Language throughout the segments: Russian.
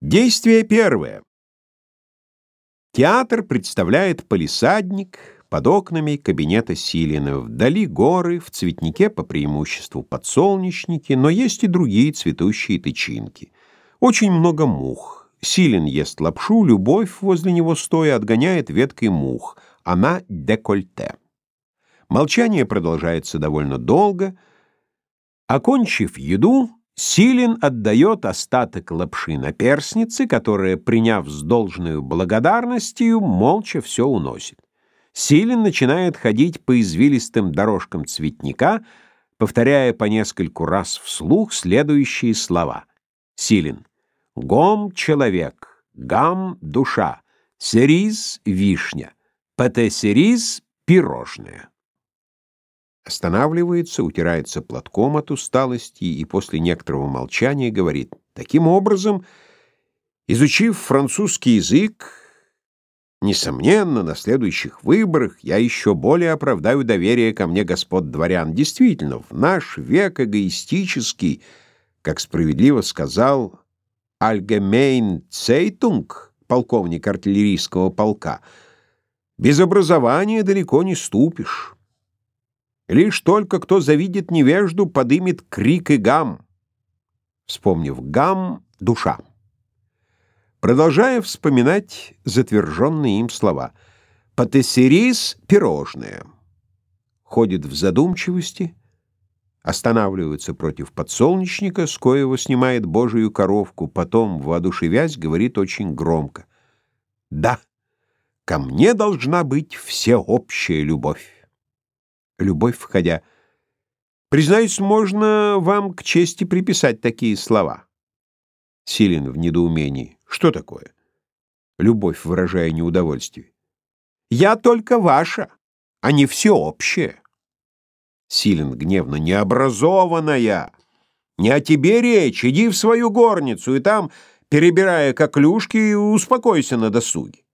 Действие первое. Театр представляет палисадник под окнами кабинета Силина. Вдали горы, в цветнике по преимуществу подсолнечники, но есть и другие цветущие тычинки. Очень много мух. Силин ест лапшу, любовь возле него стоя отгоняет веткой мух. Она декольте. Молчание продолжается довольно долго. Окончив еду, Силин отдает остаток лапши на перстнице, которая, приняв с должной благодарностью, молча все уносит. Силин начинает ходить по извилистым дорожкам цветника, повторяя по нескольку раз вслух следующие слова. Силин. Гом — человек, гам — душа, сериз — вишня, патесерис — пирожное останавливается, утирается платком от усталости и после некоторого молчания говорит, «Таким образом, изучив французский язык, несомненно, на следующих выборах я еще более оправдаю доверие ко мне господ дворян. Действительно, в наш век эгоистический, как справедливо сказал Allgemeine Zeitung, полковник артиллерийского полка, без образования далеко не ступишь». Лишь только кто завидит невежду, подымет крик и гам. Вспомнив гам — душа. Продолжая вспоминать затверженные им слова. Патессерис — пирожное. Ходит в задумчивости, останавливается против подсолнечника, с коего снимает божию коровку, потом, воодушевясь, говорит очень громко. «Да, ко мне должна быть всеобщая любовь» любовь входя. Признаюсь, можно вам к чести приписать такие слова. Силин в недоумении. Что такое? Любовь, выражая неудовольствие. Я только ваша, а не всеобщая. Силин гневно. Необразованная. Не о тебе речь. Иди в свою горницу и там, перебирая коклюшки, успокойся на досуге.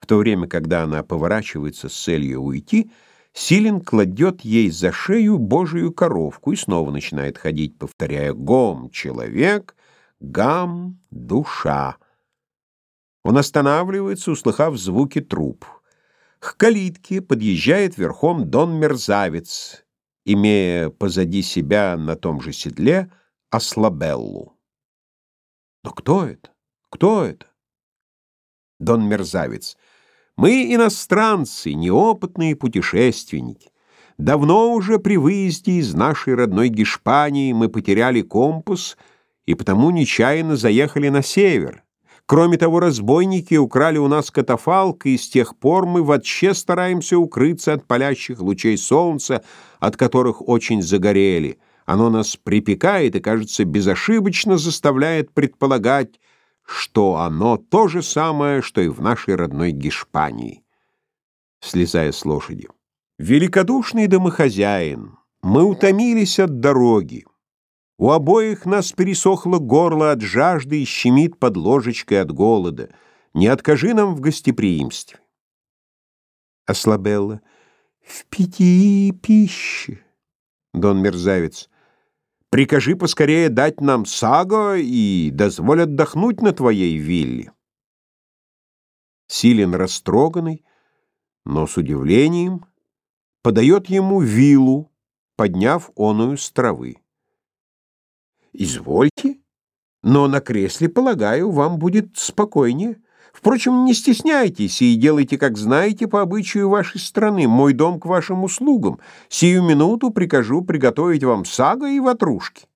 В то время, когда она поворачивается с целью уйти, Силин кладет ей за шею божию коровку и снова начинает ходить, повторяя «гом — человек», «гам» — душа. Он останавливается, услыхав звуки труп. К калитке подъезжает верхом Дон Мерзавец, имея позади себя на том же седле Аслабеллу. Но кто это? Кто это? Дон Мерзавец — мы иностранцы, неопытные путешественники. Давно уже при выезде из нашей родной Гешпании мы потеряли компас и потому нечаянно заехали на север. Кроме того, разбойники украли у нас катафалк, и с тех пор мы вообще стараемся укрыться от палящих лучей солнца, от которых очень загорели. Оно нас припекает и, кажется, безошибочно заставляет предполагать, что оно то же самое, что и в нашей родной Гешпании. Слезая с лошади. Великодушный домохозяин, мы утомились от дороги. У обоих нас пересохло горло от жажды и щемит под ложечкой от голода. Не откажи нам в гостеприимстве. Ослабелла. В пяти пищи. Дон Мерзавец. Прикажи поскорее дать нам саго и дозволь отдохнуть на твоей вилле. Силен растроганный, но с удивлением подает ему виллу, подняв оную с травы. «Извольте, но на кресле, полагаю, вам будет спокойнее». Впрочем, не стесняйтесь и делайте, как знаете, по обычаю вашей страны. Мой дом к вашим услугам. Сию минуту прикажу приготовить вам сага и ватрушки.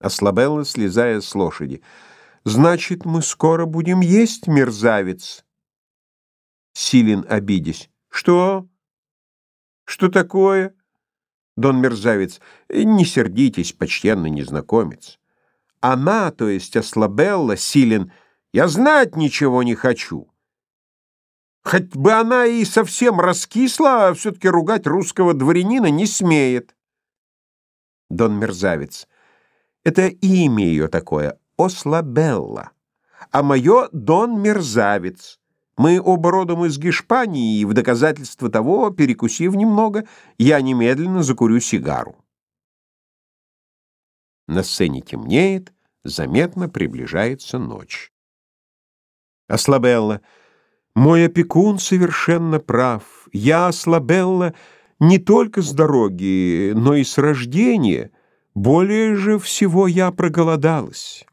Ослабелла, слезая с лошади. «Значит, мы скоро будем есть, мерзавец?» Силин, обидясь. «Что? Что такое?» Дон Мерзавец. «Не сердитесь, почтенный незнакомец». Она, то есть Ослабелла, Силин, — я знать ничего не хочу. Хоть бы она и совсем раскисла, а все-таки ругать русского дворянина не смеет. Дон Мерзавец. Это имя ее такое, Ослабелла. А мое Дон Мерзавец. Мы оба родом из Гешпании, и в доказательство того, перекусив немного, я немедленно закурю сигару. На сцене темнеет, Заметно приближается ночь. Ослабелла. Мой опекун совершенно прав. Я, Ослабелла, не только с дороги, но и с рождения. Более же всего я проголодалась.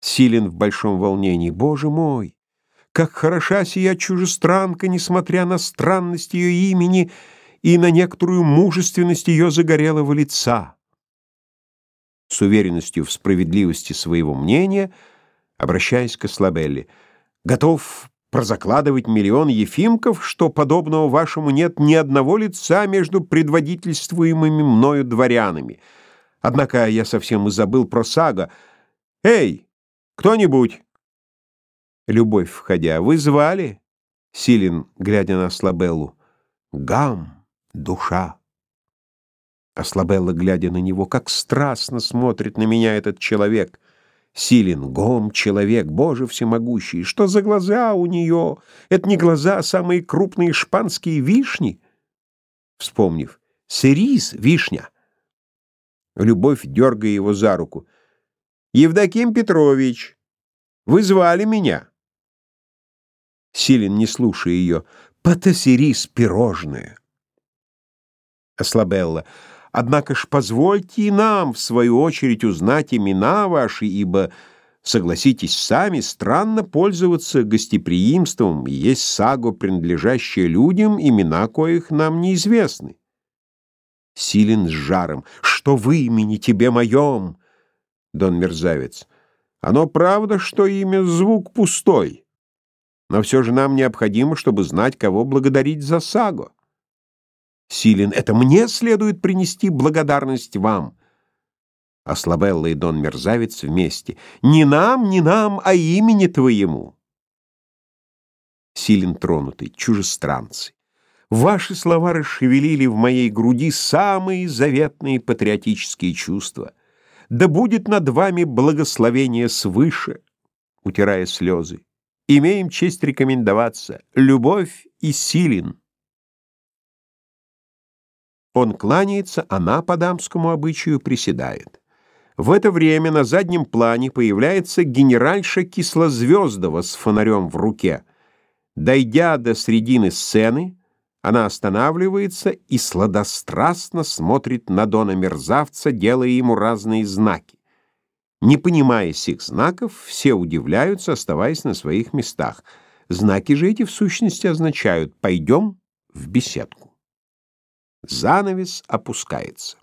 Силен в большом волнении. Боже мой, как хороша сия чужестранка, несмотря на странность ее имени и на некоторую мужественность ее загорелого лица. С уверенностью в справедливости своего мнения, обращаясь к Слабелли, готов прозакладывать миллион ефимков, что подобного вашему нет ни одного лица между предводительствуемыми мною дворянами. Однако я совсем и забыл про Сага. Эй, кто-нибудь? Любовь, входя, вы звали? Силин, глядя на Слабеллу. Гам, душа. Ослабелла, глядя на него, как страстно смотрит на меня этот человек. Силен, гом, человек, Боже всемогущий, что за глаза у нее? Это не глаза, а самые крупные шпанские вишни? Вспомнив, сирис, вишня. Любовь, дергая его за руку. Евдоким Петрович, вы звали меня? Силен, не слушая ее, Патасирис пирожное. Ослабелла. Однако ж позвольте и нам, в свою очередь, узнать имена ваши, ибо, согласитесь сами, странно пользоваться гостеприимством, есть саго, принадлежащее людям, имена коих нам неизвестны. Силен с жаром. «Что в имени тебе моем?» Дон Мерзавец. «Оно правда, что имя звук пустой, но все же нам необходимо, чтобы знать, кого благодарить за саго». Силен, это мне следует принести благодарность вам. А Слабелла и Дон Мерзавец вместе. Не нам, не нам, а имени твоему. Силен тронутый, чужестранцы. Ваши слова расшевелили в моей груди самые заветные патриотические чувства. Да будет над вами благословение свыше, утирая слезы. Имеем честь рекомендоваться. Любовь и Силин. Он кланяется, она по дамскому обычаю приседает. В это время на заднем плане появляется генеральша Кислозвездова с фонарем в руке. Дойдя до середины сцены, она останавливается и сладострастно смотрит на Дона Мерзавца, делая ему разные знаки. Не понимая сих знаков, все удивляются, оставаясь на своих местах. Знаки же эти в сущности означают «пойдем в беседку». Занавес опускается.